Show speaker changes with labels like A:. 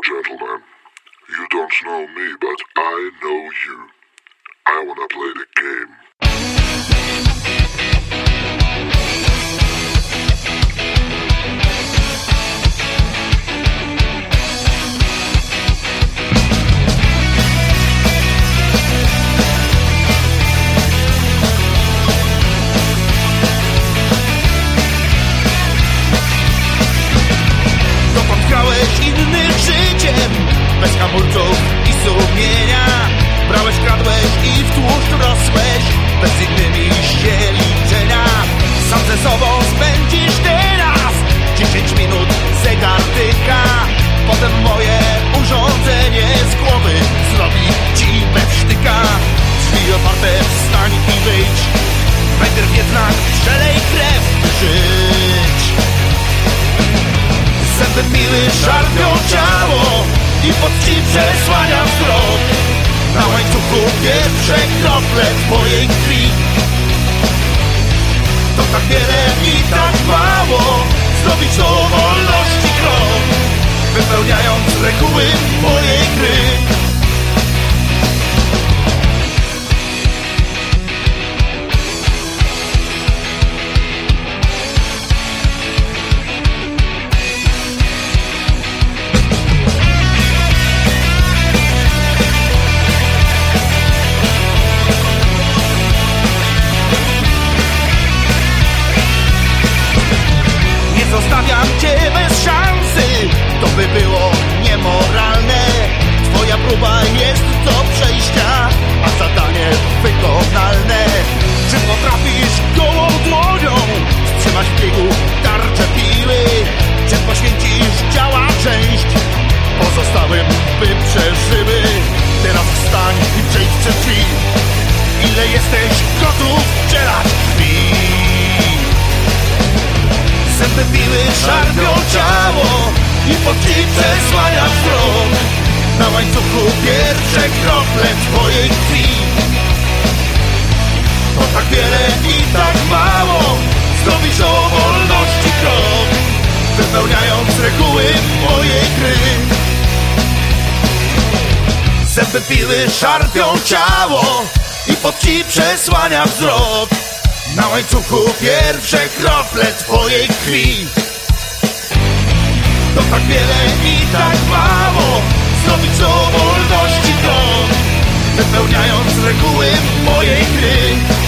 A: Gentlemen. You don't know me, but I know you. I wanna play the game.
B: Otwarte, wstań i wyjdź Najpierw jednak przelej krew żyć. Zęby miły szarpią ciało I pod ci przesłania wzrok Na łańcuchu pierwsze krople twojej krwi. To tak wiele i tak mało Zrobić do wolności krok. Wypełniając reguły mojej zostawiam cię bez szansy. To by było niemoralne. Twoja próba jest do przejścia A zadanie wykonalne. Czy potrafisz gołą dłonią Wstrzymać w biegu tarczę piły? Czy poświęcisz ciała część Pozostałym by przeżyły? Teraz wstań i przejdź przez drzwi. Ile jesteś gotów wcielać Zęby piły szarpią ciało I ci przesłania wzrok Na łańcuchu pierwsze krople twojej krwi. To tak wiele i tak mało Zrobić o wolności krok Wypełniając reguły mojej gry. Zęby piły szarpią ciało I pod ci przesłania wzrok na łańcuchu pierwsze krople twojej krwi. To tak wiele i tak mało Zrobić o wolności to Wypełniając reguły mojej gry.